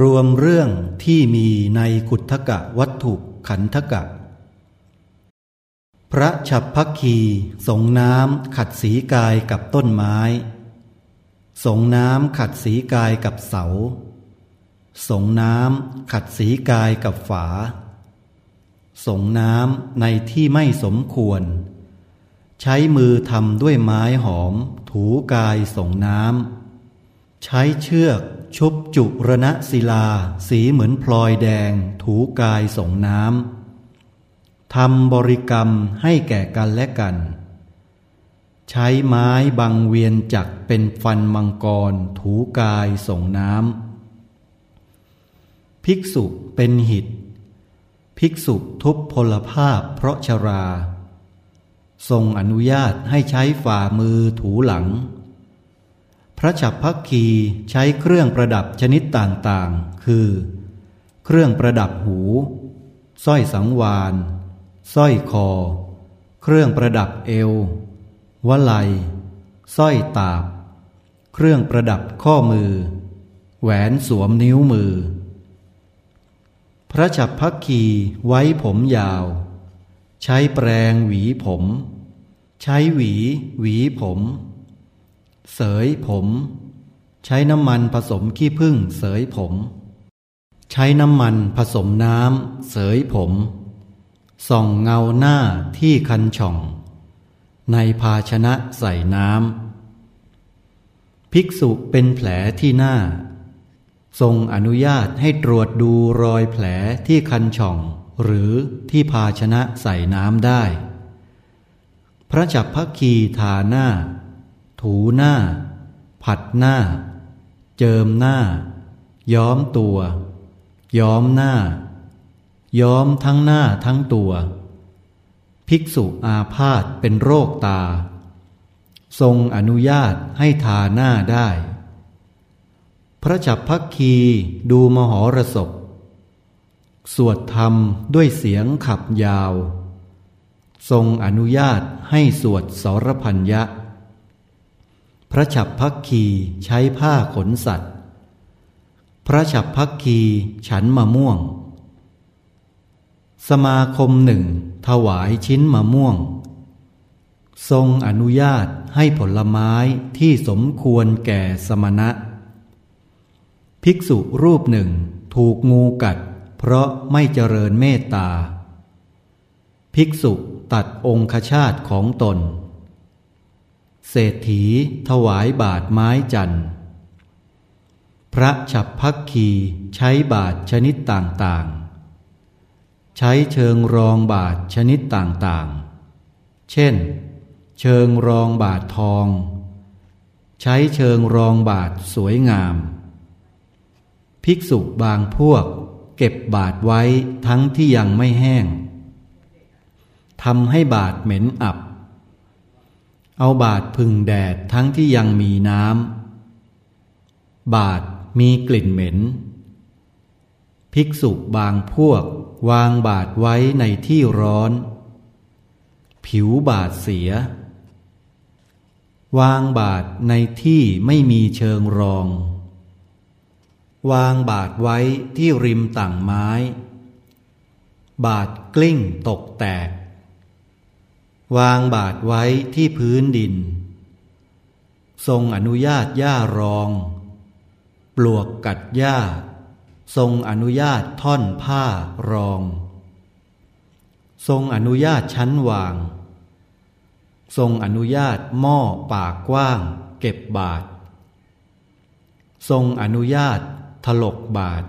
รวมเรื่องที่มีในขุทกะวัตถุขันธกะ พระฉับพักคีสงน้ำขัดสีกายกับต้นไม้ สงน้ำขัดสีกายกับเสา สงน้ำขัดสีกายกับฝา สงน้ำในที่ไม่สมควร ใช้มือทำด้วยไม้หอม ถูกายสงน้ำใช้เชือก ชุบจุรณศิลา สีเหมือนพลอยแดง ถูกายส่งน้ำทำบริกรรมให้แก่กันและกัน ใช้ไม้บังเวียนจักเป็นฟันมังกร ถูกายส่งน้ำภิกษุเป็นหิต ภิกษุทุพพลภาพเพราะชรา ทรงอนุญาตให้ใช้ฝ่ามือถูหลัง ระฉับพักคีใช้เครื่องประดับชนิดต่างๆ คือ เครื่องประดับหูสร้อยสังวานสร้อยคอ เครื่องประดับเอว วลัยสร้อยตาบ เครื่องประดับข้อมือ แหวนสวมนิ้วมือ พระฉับพักคีไว้ผมยาว ใช้แปรงหวีผม ใช้หวี หวีผม เสยผม ใช้น้ำมันผสมขี้ผึ้งเสยผม ใช้น้ำมันผสมน้ำเสยผม ส่องเงาหน้าที่คันช่อง ในภาชนะใส่น้ำภิกษุเป็นแผลที่หน้า ทรงอนุญาตให้ตรวจดูรอยแผลที่คันช่อง หรือที่ภาชนะใส่น้ำได้ พระจับพักคีทาหน้า ถูหน้า ผัดหน้า เจิมหน้า ย้อมตัว ย้อมหน้า ย้อมทั้งหน้าทั้งตัว ภิกษุอาพาธเป็นโรคตา ทรงอนุญาตให้ทาหน้าได้ พระจับพักคีดูมหรสพสวดธรรมด้วยเสียงขับยาว ทรงอนุญาตให้สวดสรพัญญะ พระฉับพักคีใช้ผ้าขนสัตว์ พระฉับพักคีฉันมะม่วง สมาคมหนึ่งถวายชิ้นมะม่วง ทรงอนุญาตให้ผลไม้ที่สมควรแก่สมณะ ภิกษุรูปหนึ่งถูกงูกัด เพราะไม่เจริญเมตตา ภิกษุตัดองคชาตของตน เศรษฐีถวายบาทไม้จันพระฉับพักคีใช้บาทชนิดต่างๆ ใช้เชิงรองบาทชนิดต่างๆ เช่น เชิงรองบาททอง ใช้เชิงรองบาทสวยงาม ภิกษุบางพวกเก็บบาทไว้ทั้งที่ยังไม่แห้งทำให้บาทเหม็นอับ เอาบาดพึ่งแดดทั้งที่ยังมีน้ำ บาดมีกลิ่นเหม็น ภิกษุบางพวกวางบาดไว้ในที่ร้อน ผิวบาดเสีย วางบาดในที่ไม่มีเชิงรอง วางบาดไว้ที่ริมต่างไม้ บาดกลิ้งตกแตก วางบาทไว้ที่พื้นดิน ทรงอนุญาตหญ้ารอง ปลวกกัดหญ้า ทรงอนุญาตท่อนผ้ารอง ทรงอนุญาตชั้นวาง ทรงอนุญาตหม้อปากกว้าง เก็บบาททรงอนุญาตถลกบาท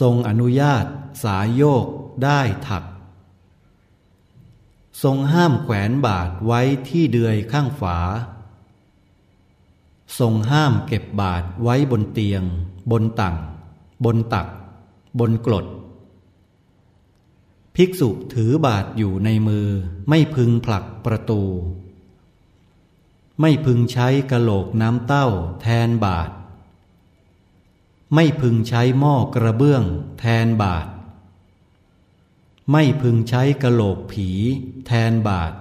ทรงอนุญาตสายโยกได้ถัก ทรงห้ามแขวนบาทไว้ที่เดือยข้างฝา ทรงห้ามเก็บบาทไว้บนเตียง บนตังบนตัก บนกรด ภิกษุถือบาทอยู่ในมือไม่พึงผลักประตู ไม่พึงใช้กระโหลกน้ำเต้าแทนบาท ไม่พึงใช้หม้อกระเบื้องแทนบาท ไม่พึงใช้กระโหลกผี แทนบาท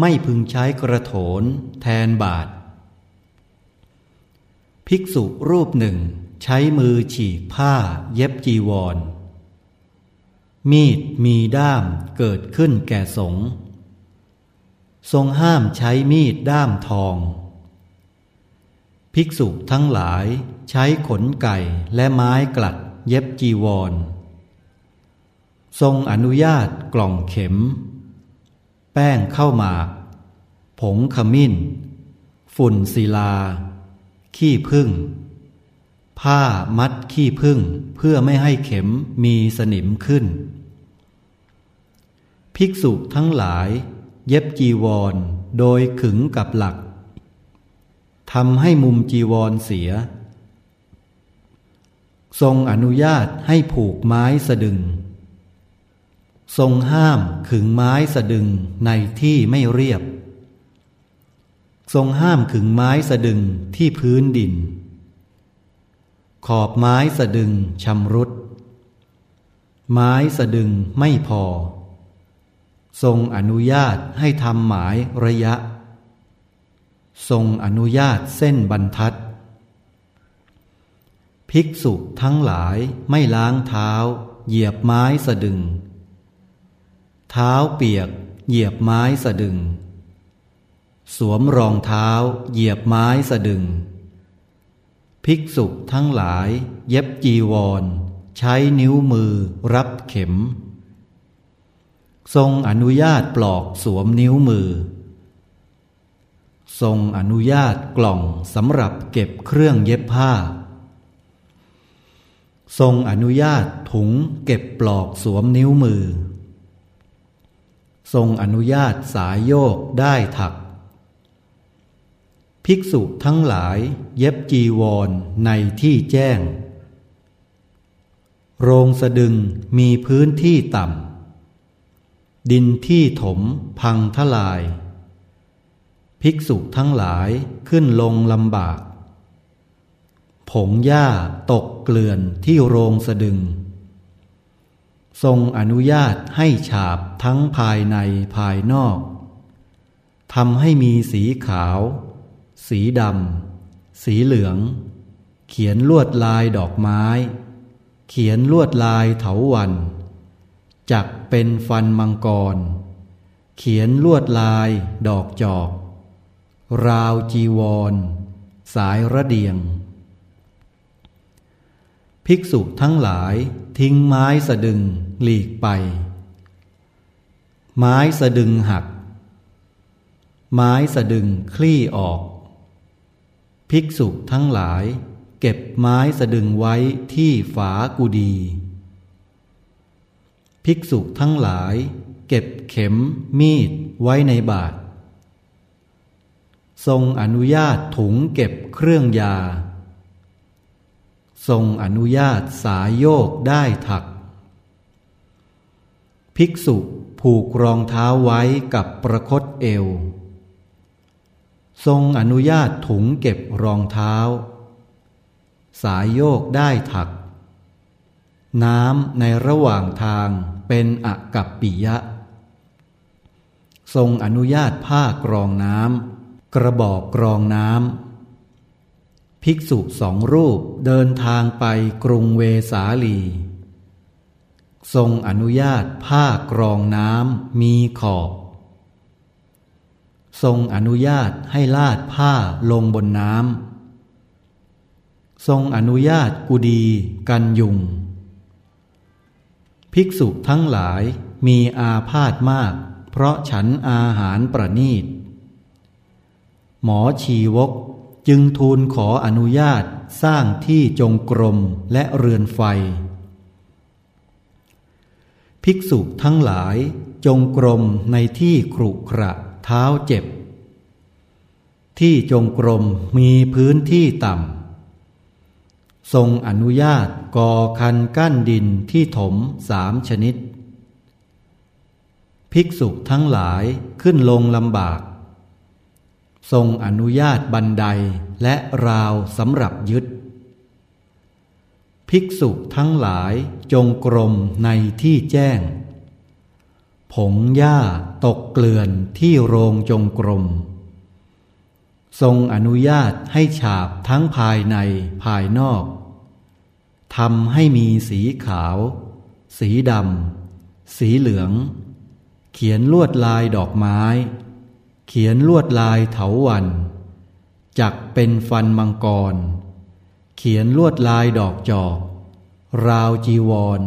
ไม่พึงใช้กระโถน แทนบาท ภิกษุรูปหนึ่ง ใช้มือฉีกผ้าเย็บจีวร มีดมีด้ามเกิดขึ้นแก่สงทรงห้ามใช้มีดด้ามทอง ภิกษุทั้งหลายใช้ขนไก่และไม้กลัดเย็บจีวร ทรงอนุญาตกล่องเข็ม แป้งเข้ามาผงขมิ้น ฝุ่นศิลา ขี้พึ่ง ผ้ามัดขี้พึ่งเพื่อไม่ให้เข็มมีสนิมขึ้น ภิกษุทั้งหลาย เย็บจีวรโดยขึงกับหลักทำให้มุมจีวรเสีย ทรงอนุญาตให้ผูกไม้สะดึง ทรงห้ามขึงไม้สะดึงในที่ไม่เรียบ ทรงห้ามขึงไม้สะดึงที่พื้นดิน ขอบไม้สะดึงชำรุด ไม้สะดึงไม่พอ ทรงอนุญาตให้ทำหมายระยะ ทรงอนุญาตเส้นบรรทัด ภิกษุทั้งหลายไม่ล้างเท้า เหยียบไม้สะดึง ท้าเปียก เหยียบไม้สะดึง สวมรองเท้า เหยียบไม้สะดึง ภิกษุทั้งหลาย เย็บจีวร ใช้นิ้วมือรับเข็ม ทรงอนุญาตปลอกสวมนิ้วมือ ทรงอนุญาตกล่องสำหรับเก็บเครื่องเย็บผ้าทรงอนุญาตถุงเก็บปลอกสวมนิ้วมือ ทรงอนุญาตสายโยกได้ถัก ภิกษุทั้งหลายเย็บจีวรในที่แจ้ง โรงสะดึงมีพื้นที่ต่ำ ดินที่ถมพังทลาย ภิกษุทั้งหลายขึ้นลงลำบาก ผงหญ้าตกเกลื่อนที่โรงสะดึง ทรงอนุญาตให้ฉาบทั้งภายในภายนอกทำให้มีสีขาว สีดำ สีเหลือง เขียนลวดลายดอกไม้ เขียนลวดลายเถาวัน จักเป็นฟันมังกร เขียนลวดลายดอกจอก ราวจีวร สายระเดียง ภิกษุทั้งหลายทิ้งไม้สะดึง หลีกไป ไม้สะดึงหัก ไม้สะดึงคลี่ออก ภิกษุทั้งหลาย เก็บไม้สะดึงไว้ที่ฝากุดี ภิกษุทั้งหลาย เก็บเข็มมีดไว้ในบาท ทรงอนุญาตถุงเก็บเครื่องยา ทรงอนุญาตสายโยกได้ถัก ภิกษุผูกรองเท้าไว้กับประคตเอว ทรงอนุญาตถุงเก็บรองเท้า สายโยกได้ถัก น้ำในระหว่างทางเป็นอกับปิยะ ทรงอนุญาตผ้ากรองน้ำกระบอกกรองน้ำภิกษุสองรูปเดินทางไปกรุงเวสาลี ทรงอนุญาตผ้ากรองน้ำมีขอบ ทรงอนุญาตให้ลาดผ้าลงบนน้ำ ทรงอนุญาตกุดีกันยุง ภิกษุทั้งหลายมีอาพาธมาก เพราะฉันอาหารประนีต หมอชีวกจึงทูลขออนุญาตสร้างที่จงกรมและเรือนไฟ ภิกษุทั้งหลายจงกรมในที่ครุขระเท้าเจ็บ ที่จงกรมมีพื้นที่ต่ำ ทรงอนุญาตก่อคันกั้นดินที่ถมสามชนิด ภิกษุทั้งหลายขึ้นลงลำบาก ทรงอนุญาตบันไดและราวสำหรับยึด ภิกษุทั้งหลายจงกรมในที่แจ้ง ผงหญ้าตกเกลื่อนที่โรงจงกรม ทรงอนุญาตให้ฉาบทั้งภายในภายนอกทำให้มีสีขาว สีดำ สีเหลือง เขียนลวดลายดอกไม้ เขียนลวดลายเถาวัน จักเป็นฟันมังกร เขียนลวดลายดอกจอก ราวจีวร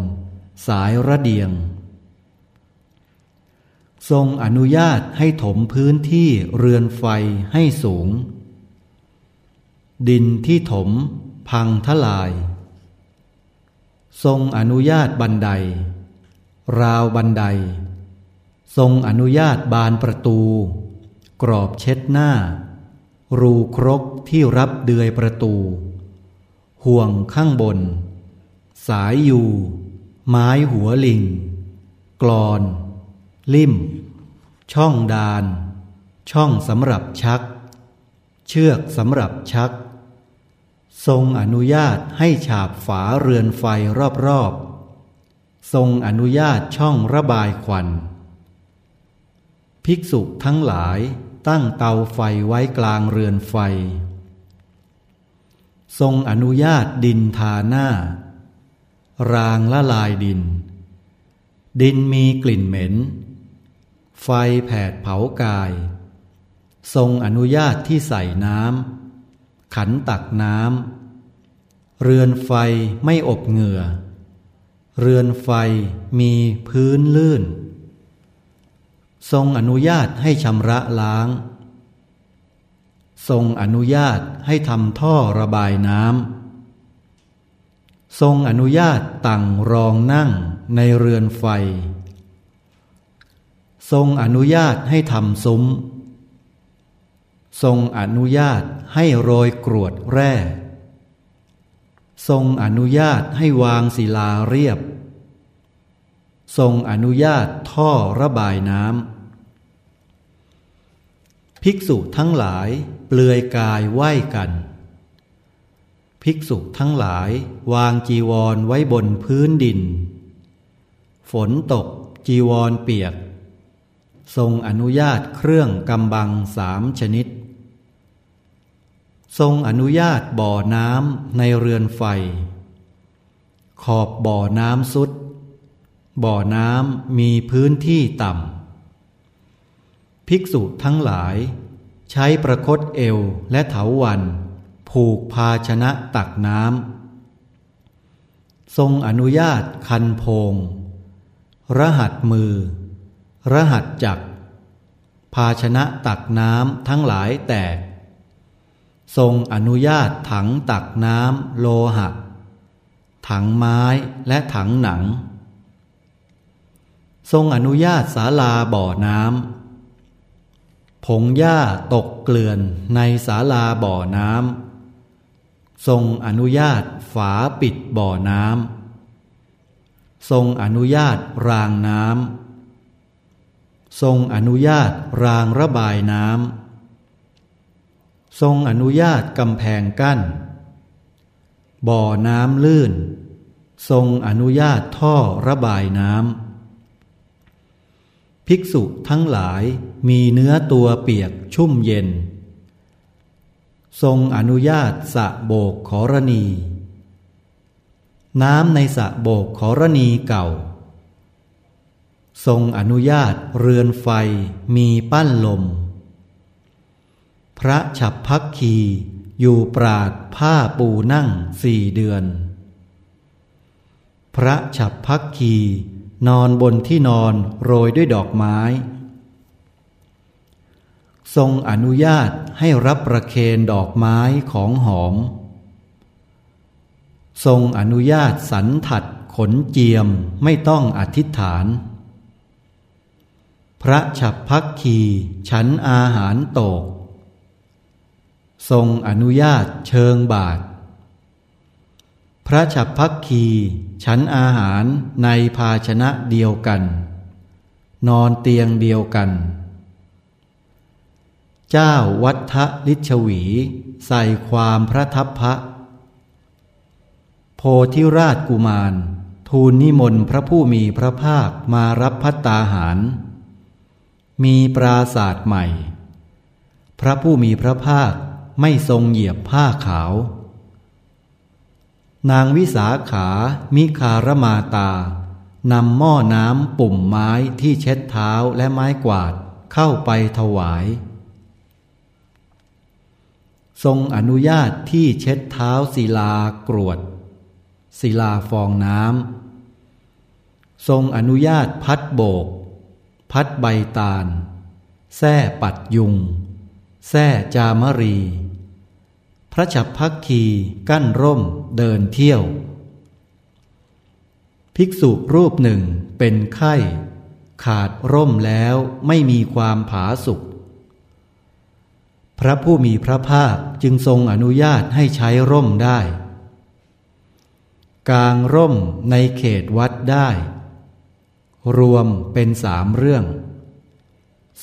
สายระเดียง ทรงอนุญาตให้ถมพื้นที่เรือนไฟให้สูง ดินที่ถมพังทลาย ทรงอนุญาตบันได ราวบันได ทรงอนุญาตบานประตู กรอบเช็ดหน้า รูครกที่รับเดือยประตู ห่วงข้างบน สายอยู่ไม้หัวลิง กรอน ลิ่ม ช่องดาน ช่องสำหรับชัก เชือกสำหรับชัก ทรงอนุญาตให้ฉาบฝาเรือนไฟรอบๆ ทรงอนุญาตช่องระบายควัน ภิกษุทั้งหลายตั้งเตาไฟไว้กลางเรือนไฟ ทรงอนุญาตดินทาหน้า รางละลายดิน ดินมีกลิ่นเหม็น ไฟแผดเผากาย ทรงอนุญาตที่ใส่น้ำขันตักน้ำเรือนไฟไม่อบเหงื่อ เรือนไฟมีพื้นลื่น ทรงอนุญาตให้ชำระล้าง ทรงอนุญาตให้ทำท่อระบายน้ำทรงอนุญาตตั้งรองนั่งในเรือนไฟ ทรงอนุญาตให้ทำซุ้ม ทรงอนุญาตให้โรยกรวดแร่ ทรงอนุญาตให้วางศิลาเรียบ ทรงอนุญาตท่อระบายน้ำ ภิกษุทั้งหลายเปลือยกายไหว้กัน ภิกษุทั้งหลายวางจีวรไว้บนพื้นดิน ฝนตกจีวรเปียก ทรงอนุญาตเครื่องกำบังสามชนิด ทรงอนุญาตบ่อน้ำในเรือนไฟ ขอบบ่อน้ำสุด บ่อน้ำมีพื้นที่ต่ำ ภิกษุทั้งหลาย ใช้ประคตเอวและเถาวัน ผูกภาชนะตักน้ำ ทรงอนุญาตคันโพง รหัสมือ รหัสจัก ภาชนะตักน้ำทั้งหลายแตก ทรงอนุญาตถังตักน้ำโลหะ ถังไม้และถังหนัง ทรงอนุญาตศาลาบ่อน้ำ ผงหญ้าตกเกลื่อนในศาลาบ่อน้ำ ทรงอนุญาตฝาปิดบ่อน้ำ ทรงอนุญาตรางน้ำ ทรงอนุญาตรางระบายน้ำ ทรงอนุญาตกำแพงกั้น บ่อน้ำลื่น ทรงอนุญาตท่อระบายน้ำ ภิกษุทั้งหลายมีเนื้อตัวเปียกชุ่มเย็น ทรงอนุญาตสะโบกขอรณี น้ำในสะโบกขอรณีเก่า ทรงอนุญาตเรือนไฟมีปั้นลม พระฉับพักคีอยู่ปราดผ้าปูนั่งสี่เดือน พระฉับพักคี นอนบนที่นอนโรยด้วยดอกไม้ ทรงอนุญาตให้รับประเคนดอกไม้ของหอม ทรงอนุญาตสันถัดขนเจียมไม่ต้องอธิษฐาน พระฉับพักคีฉันอาหารโตก ทรงอนุญาตเชิงบาท พระฉับพักคีฉันอาหารในภาชนะเดียวกัน นอนเตียงเดียวกัน เจ้าวัฒลิชวี ใส่ความพระทัพพระ โพธิราชกุมาร ทูลนิมนต์พระผู้มีพระภาคมารับพัตตาหาร มีปราศาสตร์ใหม่ พระผู้มีพระภาคไม่ทรงเหยียบผ้าขาว นางวิสาขา มิคารมาตานำหม้อน้ำปุ่มไม้ที่เช็ดเท้าและไม้กวาดเข้าไปถวาย ทรงอนุญาตที่เช็ดเท้าศิลากรวด ศิลาฟองน้ำ ทรงอนุญาตพัดโบก พัดใบตาลแส้ปัดยุงแส้จามรี ระฉับพักคีกั้นร่มเดินเที่ยว ภิกษุรูปหนึ่งเป็นไข้ ขาดร่มแล้วไม่มีความผาสุกพระผู้มีพระภาคจึงทรงอนุญาตให้ใช้ร่มได้ กางร่มในเขตวัดได้ รวมเป็นสามเรื่อง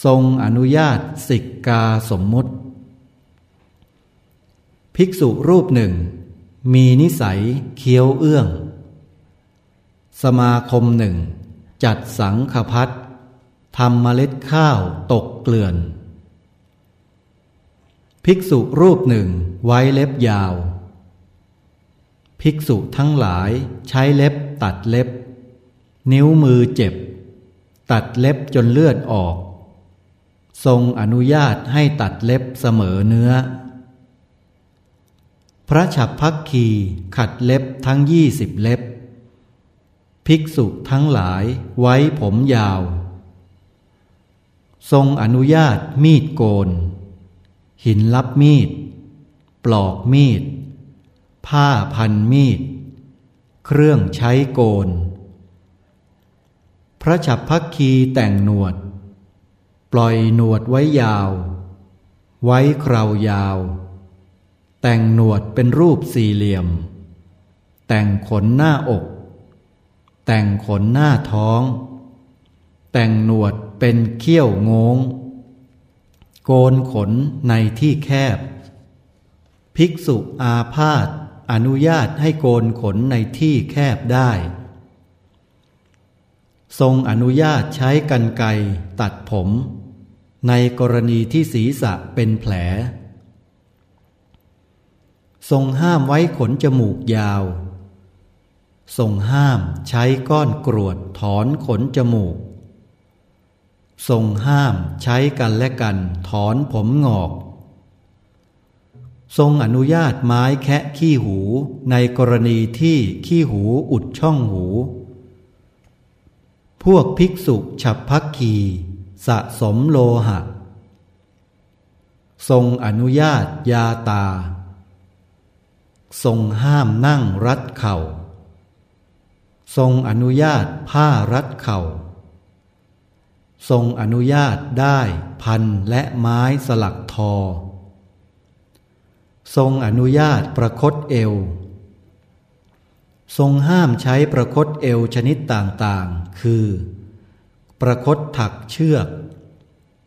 ทรงอนุญาตสิกกาสมมุติ ภิกษุรูปหนึ่ง มีนิสัยเคี้ยวเอื้อง สมาคมหนึ่ง จัดสังขพัดทำเมล็ดข้าวตกเกลื่อน ภิกษุรูปหนึ่งไว้เล็บยาว ภิกษุทั้งหลายใช้เล็บตัดเล็บ นิ้วมือเจ็บ ตัดเล็บจนเลือดออก ทรงอนุญาตให้ตัดเล็บเสมอเนื้อ พระฉับพักคีขัดเล็บทั้งยี่สิบเล็บ ภิกษุทั้งหลายไว้ผมยาว ทรงอนุญาตมีดโกน หินลับมีด ปลอกมีด ผ้าพันมีด เครื่องใช้โกน พระฉับพักคีแต่งหนวด ปล่อยหนวดไว้ยาว ไว้คราวยาว แต่งหนวดเป็นรูปสี่เหลี่ยม แต่งขนหน้าอก แต่งขนหน้าท้อง แต่งหนวดเป็นเขี้ยวงง โกนขนในที่แคบ ภิกษุอาพาธอนุญาตให้โกนขนในที่แคบได้ ทรงอนุญาตใช้กันไกตัดผม ในกรณีที่ศีรษะเป็นแผล ทรงห้ามไว้ขนจมูกยาว ทรงห้ามใช้ก้อนกรวดถอนขนจมูก ทรงห้ามใช้กันและกันถอนผมงอก ทรงอนุญาตไม้แคะขี้หูในกรณีที่ขี้หูอุดช่องหู พวกภิกษุฉับพักคีสะสมโลหะ ทรงอนุญาตยาตา ทรงห้ามนั่งรัดเข่า ทรงอนุญาตผ้ารัดเข่า ทรงอนุญาตได้พันและไม้สลักทอ ทรงอนุญาตประคตเอว ทรงห้ามใช้ประคตเอวชนิดต่างๆ คือ ประคตถักเชือก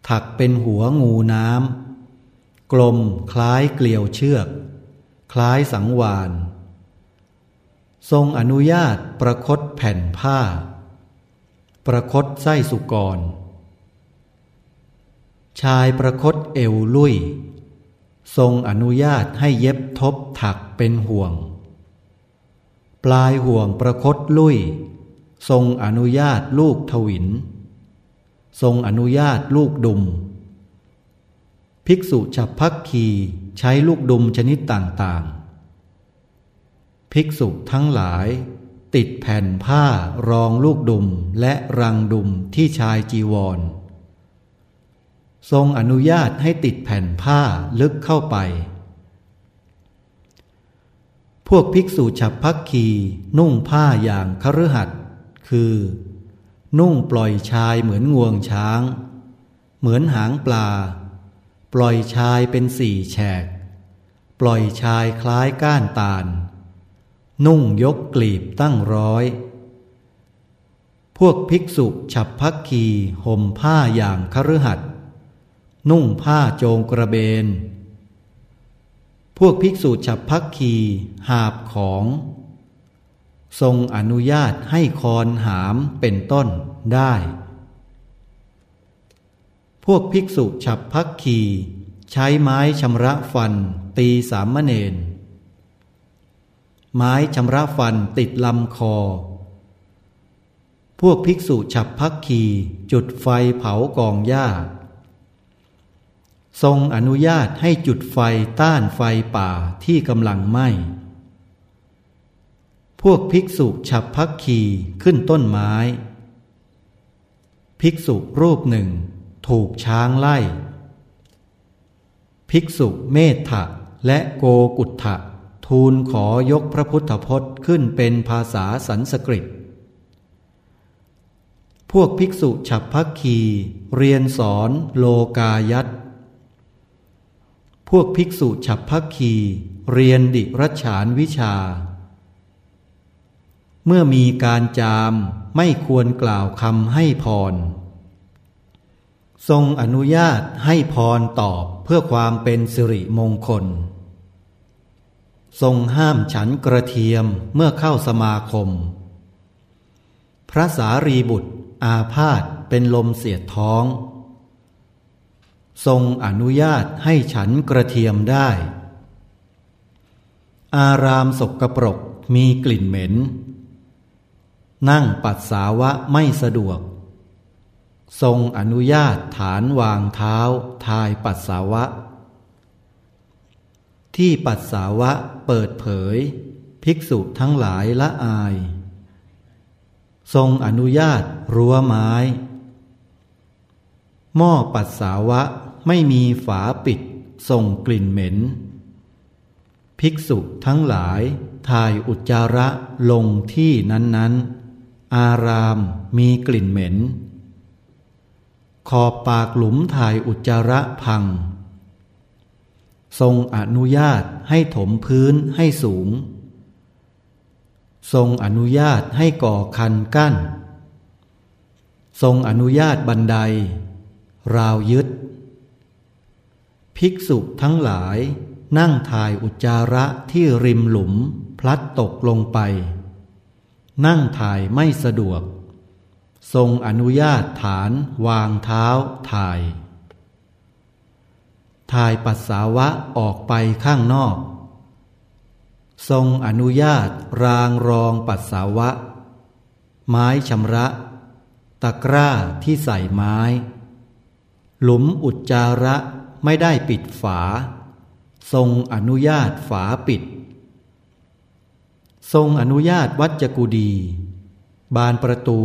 ถักเป็นหัวงูน้ำกลมคล้ายเกลียวเชือก คล้ายสังวาน ทรงอนุญาตประคตแผ่นผ้า ประคตไส้สุกร ชายประคตเอวลุยทรงอนุญาตให้เย็บทบถักเป็นห่วง ปลายห่วงประคตลุยทรงอนุญาตลูกทวิน ทรงอนุญาตลูกดุม ภิกษุฉับพักคี ใช้ลูกดุมชนิดต่างๆ ภิกษุทั้งหลาย ติดแผ่นผ้ารองลูกดุมและรังดุมที่ชายจีวร ทรงอนุญาตให้ติดแผ่นผ้าลึกเข้าไป พวกภิกษุฉับพักคีนุ่งผ้าอย่างคฤหัสคือ นุ่งปล่อยชายเหมือนงวงช้าง เหมือนหางปลา ปล่อยชายเป็นสี่แฉก ปล่อยชายคล้ายก้านตาล นุ่งยกกลีบตั้งร้อย พวกภิกษุฉับพักคีห่มผ้าอย่างคฤหัสนุ่งผ้าโจงกระเบน พวกภิกษุฉับพักคีหาบของ ทรงอนุญาตให้คอนหามเป็นต้นได้ วกภิกษุฉับพักคีใช้ไม้ชำระฟัน ตีสามเณรไม้ชำระฟันติดลำคอ พวกภิกษุฉับพักขี จุดไฟเผากองหญ้า ทรงอนุญาตให้จุดไฟต้านไฟป่าที่กำลังไหม้พวกภิกษุฉับพักขีขึ้นต้นไม้ ภิกษุรูปหนึ่ง ถูกช้างไล่ ภิกษุเมธถะและโกกุฏะทูลขอยกพระพุทธพจน์ขึ้นเป็นภาษาสันสกฤต พวกภิกษุฉับพักคี เรียนสอนโลกายัตพวกภิกษุฉับพักคี เรียนดิรัชานวิชา เมื่อมีการจามไม่ควรกล่าวคำให้พร ทรงอนุญาตให้พรตอบเพื่อความเป็นสิริมงคล ทรงห้ามฉันกระเทียมเมื่อเข้าสมาคม พระสารีบุตรอาพาธเป็นลมเสียดท้อง ทรงอนุญาตให้ฉันกระเทียมได้ อารามสกปรกมีกลิ่นเหม็น นั่งปัสสาวะไม่สะดวก ทรงอนุญาตฐานวางเท้าทายปัสสาวะ ที่ปัสสาวะเปิดเผย ภิกษุทั้งหลายละอาย ทรงอนุญาตรั้วไม้ หม้อปัสสาวะไม่มีฝาปิดส่งกลิ่นเหม็น ภิกษุทั้งหลายทายอุจจาระลงที่นั้นๆ อารามมีกลิ่นเหม็น ขอบปากหลุมถ่ายอุจจาระพัง ทรงอนุญาตให้ถมพื้นให้สูง ทรงอนุญาตให้ก่อคันกั้น ทรงอนุญาตบันได ราวยึด ภิกษุทั้งหลายนั่งถ่ายอุจจาระที่ริมหลุมพลัดตกลงไป นั่งถ่ายไม่สะดวก ทรงอนุญาตฐานวางเท้าถ่าย ถ่ายปัสสาวะออกไปข้างนอก ทรงอนุญาตรางรองปัสสาวะ ไม้ชำระ ตะกร้าที่ใส่ไม้ หลุมอุจจาระไม่ได้ปิดฝา ทรงอนุญาตฝาปิด ทรงอนุญาตวัจกุดี บานประตู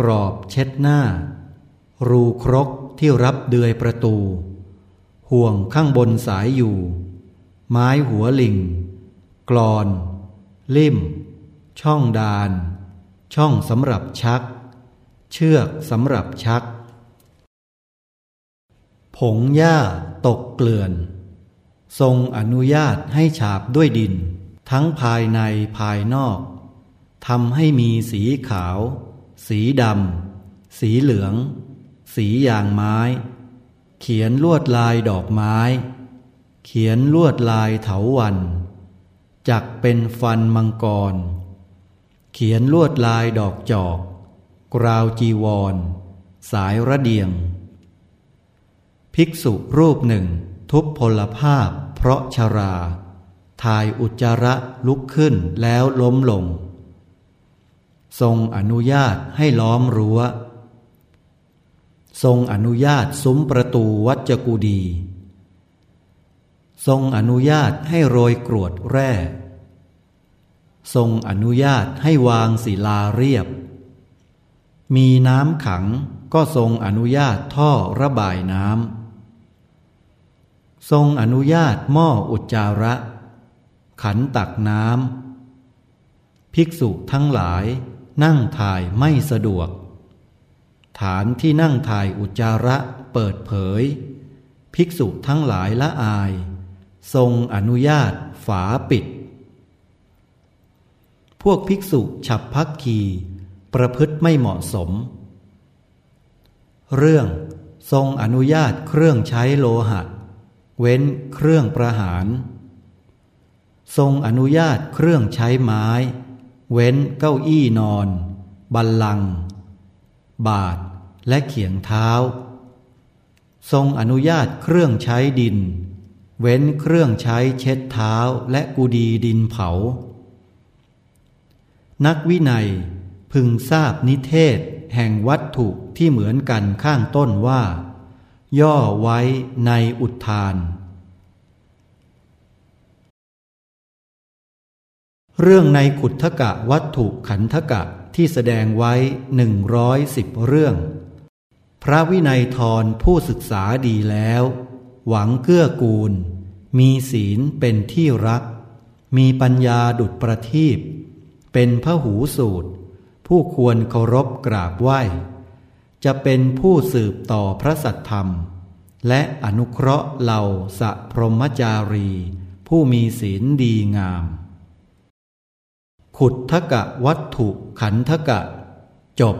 กรอบเช็ดหน้า รูครกที่รับเดือยประตู ห่วงข้างบนสายอยู่ ไม้หัวลิง กรอน ลิ่ม ช่องดาน ช่องสำหรับชัก เชือกสำหรับชัก ผงหญ้าตกเกลื่อน ทรงอนุญาตให้ฉาบด้วยดิน ทั้งภายในภายนอกทำให้มีสีขาว สีดำ สีเหลือง สียางไม้ เขียนลวดลายดอกไม้ เขียนลวดลายเถาวันจักเป็นฟันมังกร เขียนลวดลายดอกจอก กราวจีวร สายระเดียง ภิกษุรูปหนึ่ง ทุบพลภาพเพราะชราถ่ายอุจจาระลุกขึ้นแล้วล้มลง ทรงอนุญาตให้ล้อมรัว้ว ทรงอนุญาตซุ้มประตูวัจกุดี ทรงอนุญาตให้โรยกรวดแร่ ทรงอนุญาตให้วางศิลาเรียบ มีน้ำขังก็ทรงอนุญาตท่อระบายน้ำ ทรงอนุญาตหม้ออุจจาระ ขันตักน้ำภิกษุทั้งหลาย นั่งถ่ายไม่สะดวก ฐานที่นั่งถ่ายอุจจาระเปิดเผย ภิกษุทั้งหลายละอาย ทรงอนุญาตฝาปิด พวกภิกษุฉับพักคีประพฤติไม่เหมาะสม เรื่องทรงอนุญาตเครื่องใช้โลหะ เว้นเครื่องประหาร ทรงอนุญาตเครื่องใช้ไม้ เว้นเก้าอี้นอน บัลลังบาทและเขียงเท้า ทรงอนุญาตเครื่องใช้ดิน เว้นเครื่องใช้เช็ดเท้าและกุดีดินเผา นักวินัยพึงทราบนิเทศแห่งวัตถุที่เหมือนกันข้างต้นว่า ย่อไว้ในอุทาน เรื่องในขุทกะวัตถุขันธกะที่แสดงไว้หนึ่งร้อยสิบเรื่อง พระวินัยทรผู้ศึกษาดีแล้ว หวังเกื้อกูล มีศีลเป็นที่รัก มีปัญญาดุดประทีปเป็นพระหูสูตร ผู้ควรเคารพกราบไหว้ จะเป็นผู้สืบต่อพระสัทธรรม และอนุเคราะห์เหล่าสัพรมจารี ผู้มีศีลดีงาม ขุดทกะวัตถุขันทกะ จบ